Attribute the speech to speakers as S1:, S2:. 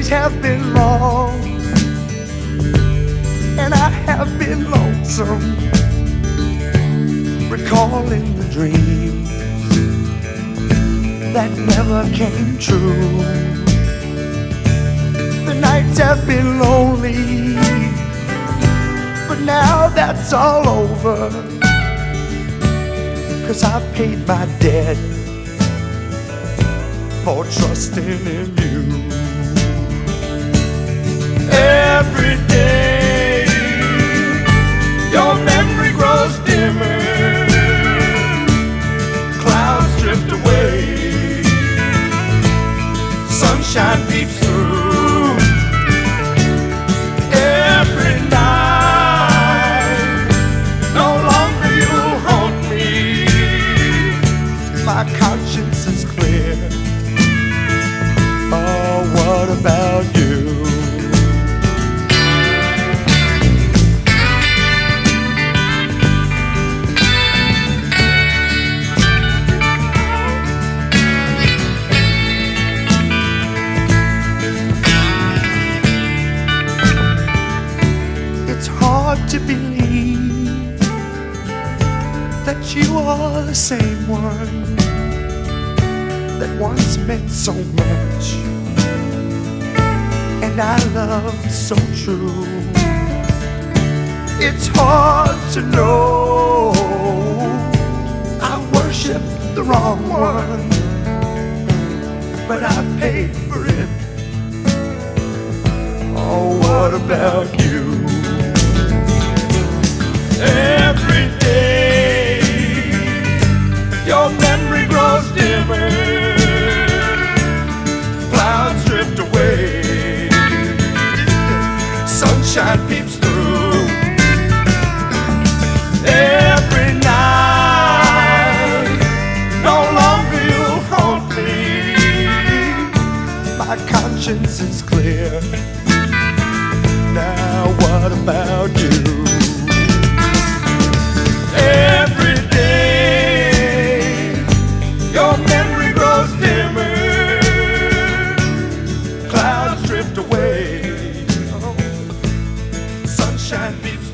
S1: days have been long, and I have been lonesome, recalling the dreams that never came true. The nights have been lonely, but now that's all over. Cause I've paid my debt for trusting in you. Sunshine peeps through. Every night, no longer you'll haunt me. My conscience is clear. Oh, what about you? To believe that you are the same one that once meant so much and I loved so true. It's hard to know I worshiped the wrong one, but I paid for it. Oh, what about you? Sunshine peeps through. Every night, no longer you'll haunt me. My conscience is clear. shine before.